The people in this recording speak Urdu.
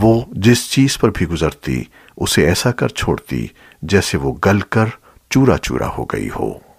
وہ جس چیز پر بھی گزرتی، اسے ایسا کر چھوڑتی جیسے وہ گل کر چورا چورا ہو گئی ہو۔